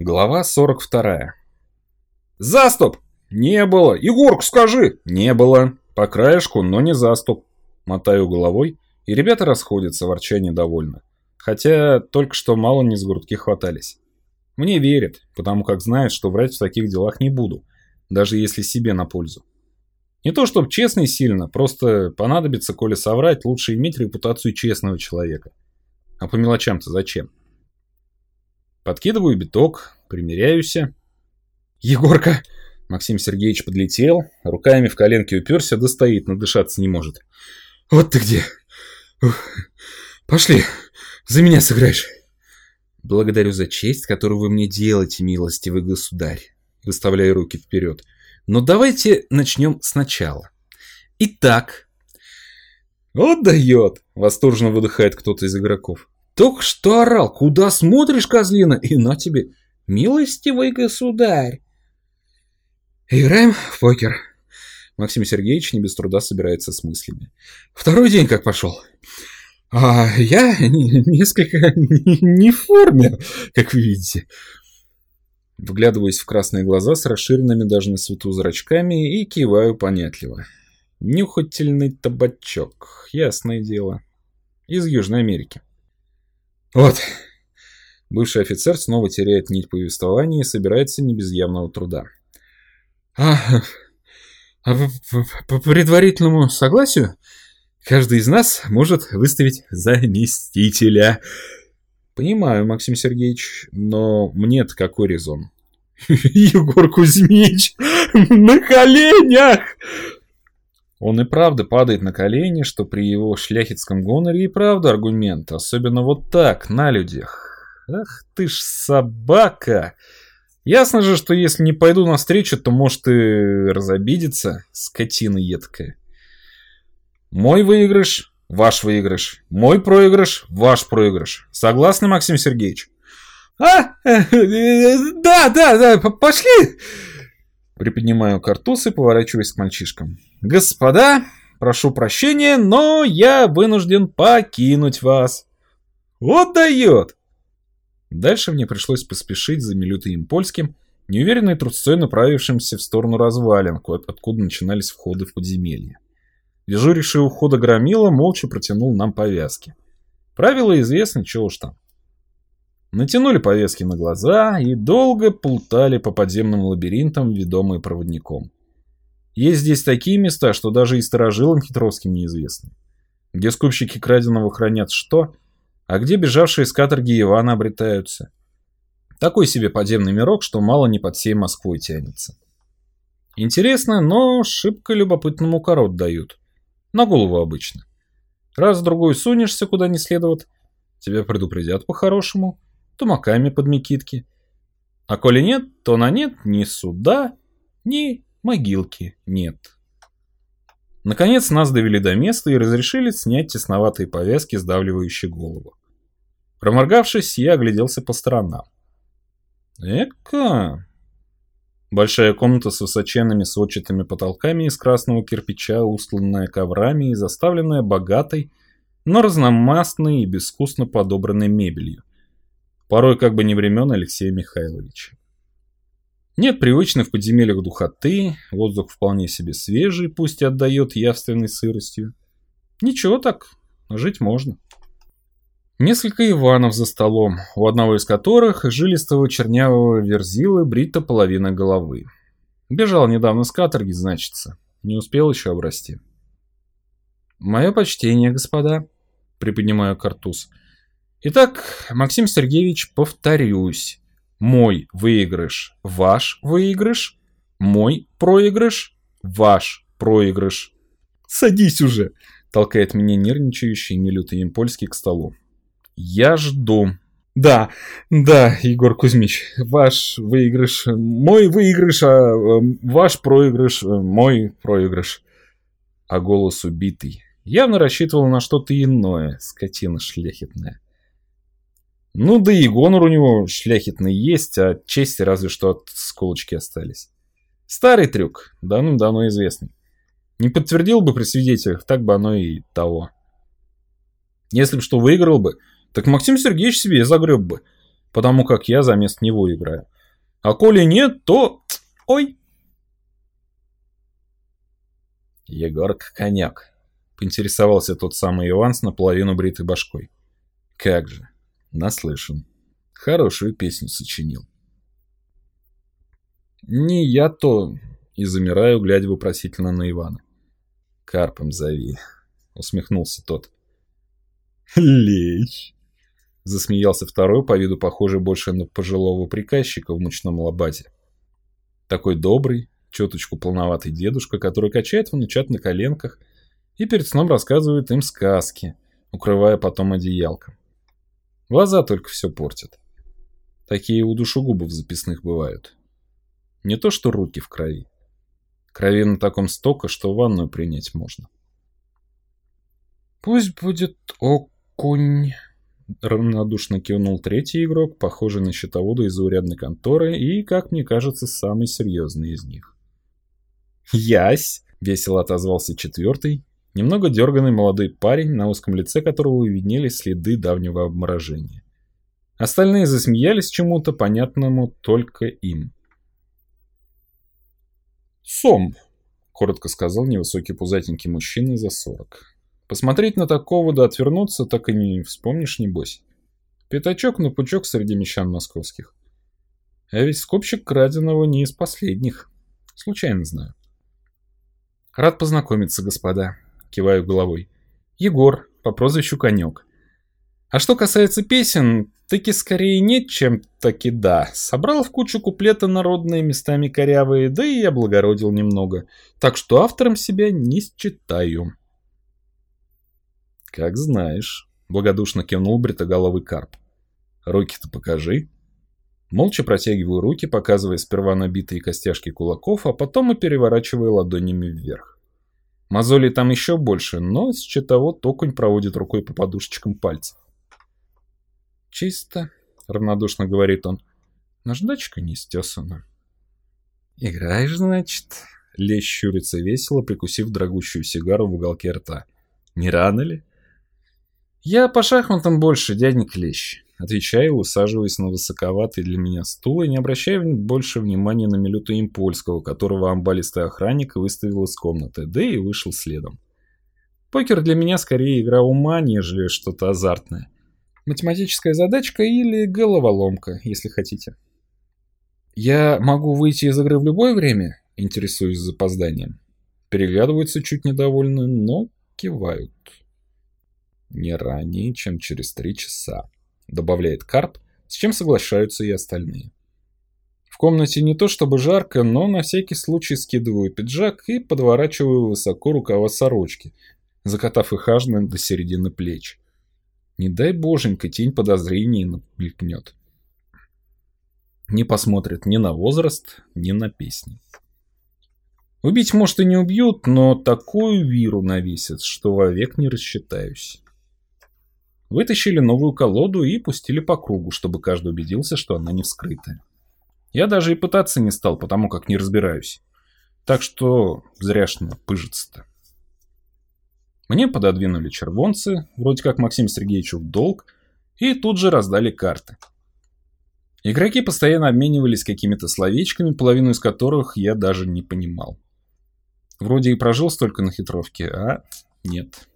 Глава 42. «Заступ!» «Не было! Егорку скажи!» «Не было!» «По краешку, но не заступ!» Мотаю головой, и ребята расходятся, ворча недовольно. Хотя только что мало не с грудки хватались. Мне верят, потому как знают, что врать в таких делах не буду, даже если себе на пользу. Не то чтоб честный сильно, просто понадобится, коли соврать, лучше иметь репутацию честного человека. А по мелочам-то зачем? Подкидываю биток, примеряюсь. «Егорка!» Максим Сергеевич подлетел, руками в коленки уперся, да стоит, надышаться не может. «Вот ты где! Ух. Пошли, за меня сыграешь!» «Благодарю за честь, которую вы мне делаете, милостивый государь!» Выставляя руки вперед. «Но давайте начнем сначала. Итак...» «Вот дает!» — восторженно выдыхает кто-то из игроков. Только что орал, куда смотришь, козлина, и на тебе, милостивый государь. Играем в покер. Максим Сергеевич не без труда собирается с мыслями. Второй день как пошел. А я несколько не в форме, как вы видите. Вглядываюсь в красные глаза с расширенными даже на свету зрачками и киваю понятливо. Нюхательный табачок, ясное дело. Из Южной Америки. Вот. Бывший офицер снова теряет нить повествования и собирается не без явного труда. А, а по предварительному согласию каждый из нас может выставить заместителя. Понимаю, Максим Сергеевич, но мне-то какой резон? Егор Кузьмич на коленях! Он и правда падает на колени, что при его шляхетском гоноре и правда аргумент, особенно вот так, на людях. Ах ты ж собака! Ясно же, что если не пойду навстречу, то может и разобидеться, скотина едкая. Мой выигрыш, ваш выигрыш. Мой проигрыш, ваш проигрыш. Согласны, Максим Сергеевич? А, да, да, да, пошли. Приподнимаю картуз и поворачиваюсь к мальчишкам. «Господа, прошу прощения, но я вынужден покинуть вас». «Вот дает!» Дальше мне пришлось поспешить за Милютым Польским, неуверенной трусцой направившимся в сторону развалин, откуда начинались входы в подземелье. Дежуривший у входа громила молча протянул нам повязки. Правила известны, чего уж там. Натянули повязки на глаза и долго плутали по подземным лабиринтам, ведомые проводником. Есть здесь такие места, что даже и сторожилам хитровским неизвестны. Где скупщики краденого хранят что, а где бежавшие с каторги Ивана обретаются. Такой себе подземный мирок, что мало не под всей Москвой тянется. Интересно, но шибко любопытному корот дают. На голову обычно. Раз-другой сунешься куда не следовать, тебя предупредят по-хорошему, тумаками под Микитки. А коли нет, то на нет ни суда, ни могилки нет. Наконец нас довели до места и разрешили снять тесноватые повязки, сдавливающие голову. Проморгавшись, я огляделся по сторонам. Эка! Большая комната с высоченными сводчатыми потолками из красного кирпича, устланная коврами и заставленная богатой, но разномастной и безвкусно подобранной мебелью порой как бы не времен Алексея Михайловича. Нет привычных в подземельях духоты, воздух вполне себе свежий, пусть и отдает явственной сыростью. Ничего так, жить можно. Несколько Иванов за столом, у одного из которых жилистого чернявого верзилы брита половина головы. Бежал недавно с каторги, значится. Не успел еще обрасти. «Мое почтение, господа», — приподнимаю картуз. Итак, Максим Сергеевич, повторюсь. Мой выигрыш – ваш выигрыш. Мой проигрыш – ваш проигрыш. «Садись уже!» – толкает меня нервничающий Милютый Импольский к столу. «Я жду». «Да, да, Егор Кузьмич, ваш выигрыш – мой выигрыш, а э, ваш проигрыш – мой проигрыш». А голос убитый. Явно рассчитывал на что-то иное, скотина шляхетная. Ну да и гонор у него шляхетный есть, а чести разве что от сколочки остались. Старый трюк, давным-давно известный. Не подтвердил бы при свидетелях, так бы оно и того. Если бы что выиграл бы, так Максим Сергеевич себе загреб бы. потому как я замест него играю. А коли нет, то... Ой! Егорка конек, поинтересовался тот самый Иван с наполовину бритой башкой. Как же, наслышан. Хорошую песню сочинил. Не я то, и замираю, глядя вопросительно на Ивана. Карпом зови, усмехнулся тот. Лечь. Засмеялся второй, по виду похожий больше на пожилого приказчика в мучном лабате. Такой добрый, чуточку полноватый дедушка, который качает внучат на коленках и перед сном рассказывает им сказки, укрывая потом одеялком. Глаза только все портят. Такие у душегубов записных бывают. Не то что руки в крови. Крови на таком стока, что ванную принять можно. «Пусть будет окунь», равнодушно кивнул третий игрок, похожий на счетовода из заурядной конторы и, как мне кажется, самый серьезный из них. «Ясь!» — весело отозвался четвертый, немного дерганный молодой парень, на узком лице которого виднелись следы давнего обморожения. Остальные засмеялись чему-то понятному только им. «Сом!» — коротко сказал невысокий пузатенький мужчина за сорок. Посмотреть на такого да отвернуться так и не вспомнишь, небось. Пятачок на пучок среди мещан московских. А ведь скупщик краденого не из последних. Случайно знаю. Рад познакомиться, господа. Киваю головой. Егор, по прозвищу Конек. А что касается песен, таки скорее нет, чем таки да. Собрал в кучу куплеты народные, местами корявые, да и облагородил немного. Так что автором себя не считаю. «Как знаешь», — благодушно кивнул бритоголовый карп. «Руки-то покажи». Молча протягиваю руки, показывая сперва набитые костяшки кулаков, а потом и переворачивая ладонями вверх. Мозолей там еще больше, но с того токонь проводит рукой по подушечкам пальцев. «Чисто», — равнодушно говорит он. «Наждачка не стесана». «Играешь, значит?» Лещ щурится весело, прикусив дорогущую сигару в уголке рта. «Не рано ли?» «Я по шахматам больше, дядя Клещ», — отвечаю, усаживаясь на высоковатый для меня стул и не обращая больше внимания на Милюту Импольского, которого амбалистый охранник выставил из комнаты, да и вышел следом. Покер для меня скорее игра ума, нежели что-то азартное. Математическая задачка или головоломка, если хотите. «Я могу выйти из игры в любое время?» — интересуюсь запозданием. Переглядываются чуть недовольны, но кивают не ранее, чем через три часа, добавляет Карп, с чем соглашаются и остальные. В комнате не то чтобы жарко, но на всякий случай скидываю пиджак и подворачиваю высоко рукава сорочки, закатав их аж до середины плеч. Не дай боженька, тень подозрений мелькнет. Не посмотрят ни на возраст, ни на песни. Убить, может, и не убьют, но такую виру навесят, что вовек не рассчитаюсь. Вытащили новую колоду и пустили по кругу, чтобы каждый убедился, что она не вскрытая. Я даже и пытаться не стал, потому как не разбираюсь. Так что зряшно пыжиться-то. Мне пододвинули червонцы, вроде как Максим Сергеевичу в долг, и тут же раздали карты. Игроки постоянно обменивались какими-то словечками, половину из которых я даже не понимал. Вроде и прожил столько на хитровке, а нет.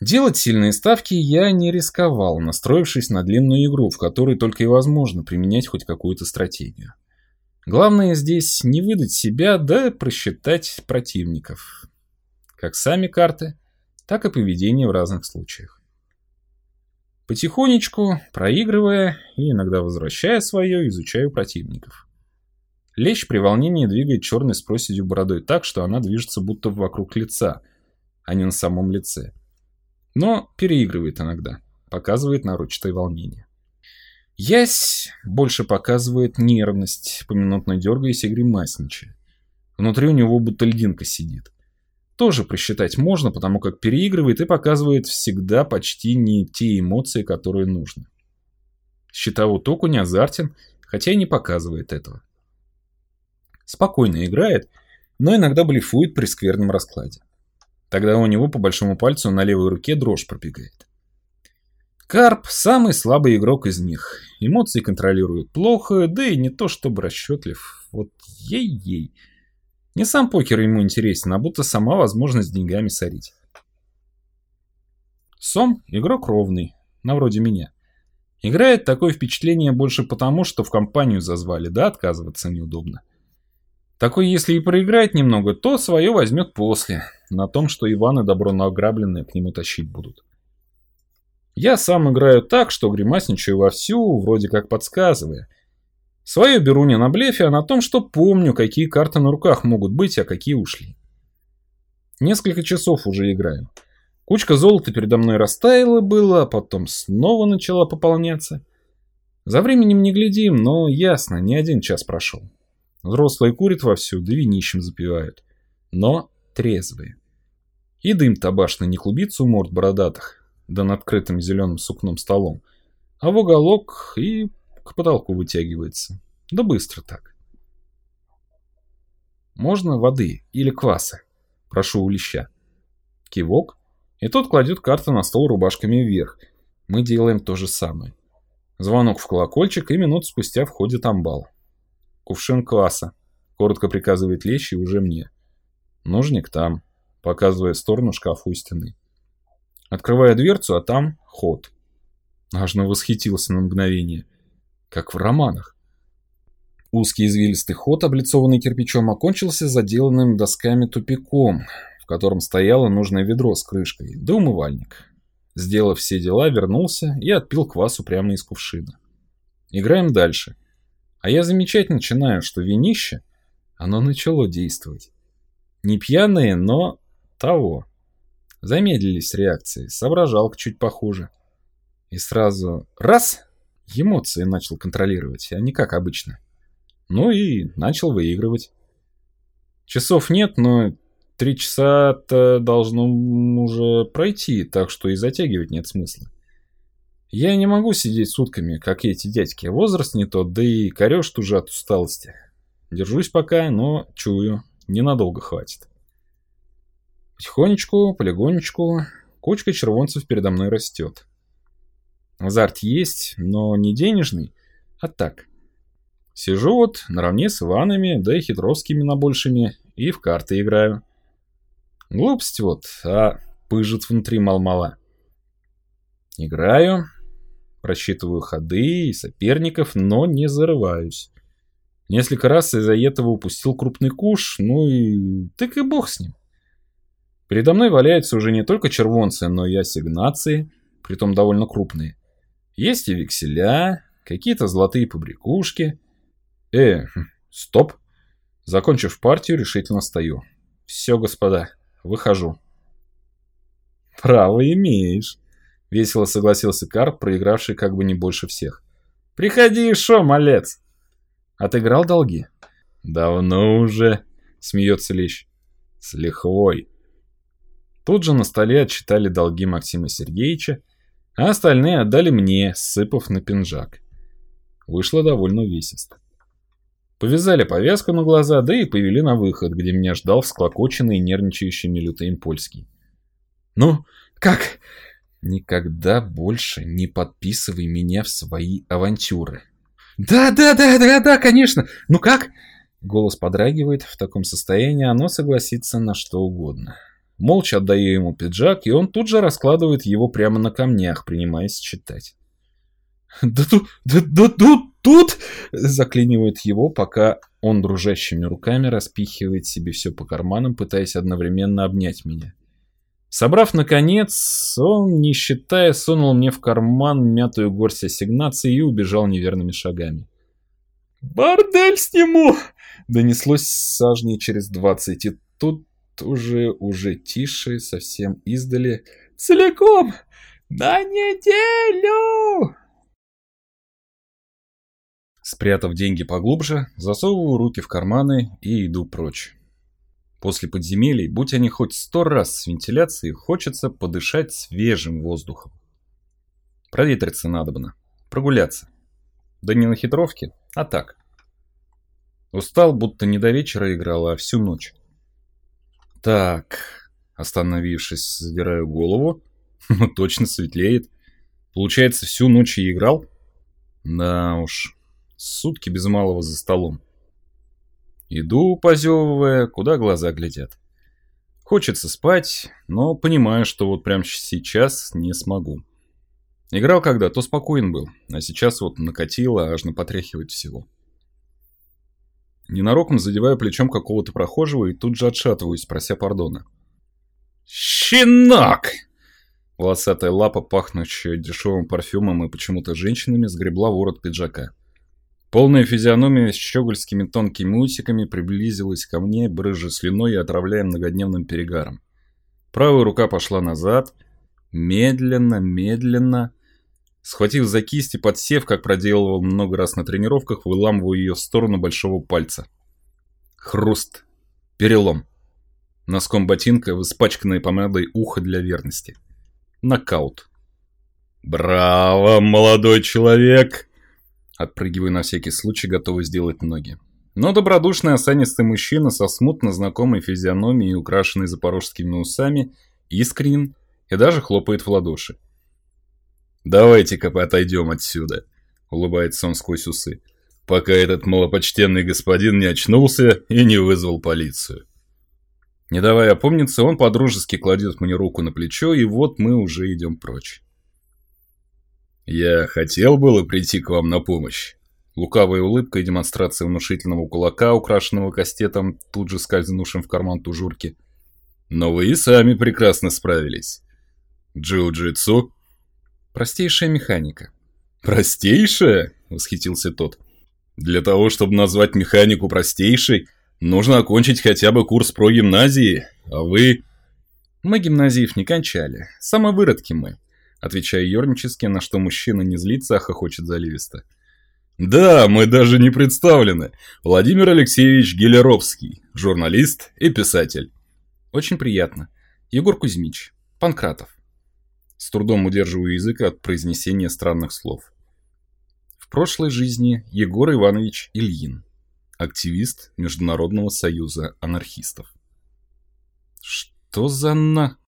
Делать сильные ставки я не рисковал, настроившись на длинную игру, в которой только и возможно применять хоть какую-то стратегию. Главное здесь не выдать себя, да просчитать противников. Как сами карты, так и поведение в разных случаях. Потихонечку, проигрывая и иногда возвращая свое, изучаю противников. Лещ при волнении двигает черной с проседью бородой так, что она движется будто вокруг лица, а не на самом лице но переигрывает иногда, показывает нарочатое волнение. Ясь больше показывает нервность, поминутно дергаясь и гримасничая. Внутри у него будто льдинка сидит. Тоже просчитать можно, потому как переигрывает и показывает всегда почти не те эмоции, которые нужны. Щитовой току не азартен, хотя и не показывает этого. Спокойно играет, но иногда блефует при скверном раскладе. Тогда у него по большому пальцу на левой руке дрожь пробегает. Карп – самый слабый игрок из них. Эмоции контролирует плохо, да и не то чтобы расчетлив. Вот ей-ей. Не сам покер ему интересен, а будто сама возможность деньгами сорить. Сом – игрок ровный, на вроде меня. Играет такое впечатление больше потому, что в компанию зазвали, да отказываться неудобно. Такой, если и проиграет немного, то свое возьмет после, на том, что Иваны добро награбленное к нему тащить будут. Я сам играю так, что гримасничаю вовсю, вроде как подсказывая. Свое беру не на блефе, а на том, что помню, какие карты на руках могут быть, а какие ушли. Несколько часов уже играю. Кучка золота передо мной растаяла было, а потом снова начала пополняться. За временем не глядим, но ясно, не один час прошел. Взрослые курят вовсю, да винищем запивают. Но трезвые. И дым табашный не клубится у морд бородатых, да над открытым зеленым сукном столом, а в уголок и к потолку вытягивается. Да быстро так. Можно воды или кваса? Прошу у леща. Кивок, и тот кладет карты на стол рубашками вверх. Мы делаем то же самое. Звонок в колокольчик, и минут спустя входит амбал. Кувшин кваса. Коротко приказывает Лещи уже мне. Ножник там, показывая сторону шкафа у стены. Открывая дверцу, а там ход. Аж восхитился на мгновение. Как в романах. Узкий извилистый ход, облицованный кирпичом, окончился заделанным досками тупиком, котором стояло нужное ведро с крышкой, да умывальник. Сделав все дела, вернулся и отпил квасу прямо из кувшина. Играем дальше. А я замечать начинаю, что винище, оно начало действовать. Не пьяные, но того. Замедлились реакции, соображалка чуть похуже. И сразу раз, эмоции начал контролировать, а не как обычно. Ну и начал выигрывать. Часов нет, но Три часа-то должно уже пройти, так что и затягивать нет смысла. Я не могу сидеть сутками, как эти дядьки. Возраст не тот, да и корешь уже от усталости. Держусь пока, но чую, ненадолго хватит. Потихонечку, полигонечку, кучка червонцев передо мной растет. Азарт есть, но не денежный, а так. Сижу вот наравне с Иванами, да и хитровскими набольшими, и в карты играю. Глупость вот, а пыжит внутри мал-мала. Играю, просчитываю ходы и соперников, но не зарываюсь. Несколько раз из-за этого упустил крупный куш, ну и так и бог с ним. Передо мной валяются уже не только червонцы, но и ассигнации, притом довольно крупные. Есть и векселя, какие-то золотые побрякушки. Э, хм, стоп. Закончив партию, решительно стою. Все, господа, Выхожу. Право имеешь. Весело согласился Карп, проигравший как бы не больше всех. Приходи, шо, малец. Отыграл долги? Давно уже, смеется Лещ. С лихвой. Тут же на столе отчитали долги Максима Сергеевича, а остальные отдали мне, сыпав на пинжак. Вышло довольно увесисто. Повязали повязку на глаза, да и повели на выход, где меня ждал всклокоченный и нервничающий Милютаим Польский. «Ну, как?» «Никогда больше не подписывай меня в свои авантюры». «Да, да, да, да, да, конечно! Ну как?» Голос подрагивает, в таком состоянии оно согласится на что угодно. Молча отдаю ему пиджак, и он тут же раскладывает его прямо на камнях, принимаясь читать. «Да тут, да, да тут, тут!» Заклинивает его, пока он дружащими руками распихивает себе все по карманам, пытаясь одновременно обнять меня. Собрав наконец, он, не считая, сунул мне в карман мятую горсть ассигнаций и убежал неверными шагами. «Бордель сниму!» Донеслось сажней через двадцать, и тут уже, уже тише, совсем издали. «Целиком! На неделю!» Спрятав деньги поглубже, засовываю руки в карманы и иду прочь. После подземелий, будь они хоть сто раз с вентиляцией, хочется подышать свежим воздухом. Проветриться надобно, прогуляться. Да не на хитровке, а так. Устал, будто не до вечера играл, а всю ночь. Так, остановившись, задираю голову. Ну, точно светлеет. Получается, всю ночь и играл? Да уж, сутки без малого за столом. Иду, позевывая, куда глаза глядят. Хочется спать, но понимаю, что вот прямо сейчас не смогу. Играл когда, то спокоен был, а сейчас вот накатило, аж напотряхивать всего. Ненароком задеваю плечом какого-то прохожего и тут же отшатываюсь, прося пардона. «Щенок!» Волосатая лапа, пахнущая дешевым парфюмом и почему-то женщинами, сгребла ворот пиджака. Полная физиономия с щегольскими тонкими усиками приблизилась ко мне, брыжа слюной и отравляя многодневным перегаром. Правая рука пошла назад, медленно, медленно. Схватив за кисть и подсев, как проделывал много раз на тренировках, выламываю ее в сторону большого пальца. Хруст. Перелом. Носком ботинка в испачканной помадой ухо для верности. Нокаут. «Браво, молодой человек!» Отпрыгиваю на всякий случай, готовый сделать ноги. Но добродушный осанистый мужчина со смутно знакомой физиономией, украшенной запорожскими усами, искренен и даже хлопает в ладоши. «Давайте-ка отойдем отсюда», — улыбается он сквозь усы, «пока этот малопочтенный господин не очнулся и не вызвал полицию». Не давая опомниться, он подружески кладет мне руку на плечо, и вот мы уже идем прочь. «Я хотел было прийти к вам на помощь». Лукавая улыбка и демонстрация внушительного кулака, украшенного кастетом, тут же скользнувшим в карман тужурки. «Но вы и сами прекрасно справились. Джиу-джитсу?» «Простейшая механика». «Простейшая?» — восхитился тот. «Для того, чтобы назвать механику простейшей, Нужно окончить хотя бы курс про гимназии, а вы... Мы гимназиев не кончали. Самовыродки мы. Отвечаю ернически, на что мужчина не злится, а хохочет заливисто. Да, мы даже не представлены. Владимир Алексеевич Гелеровский, журналист и писатель. Очень приятно. Егор Кузьмич, Панкратов. С трудом удерживаю язык от произнесения странных слов. В прошлой жизни Егор Иванович Ильин активист Международного союза анархистов. Что за на...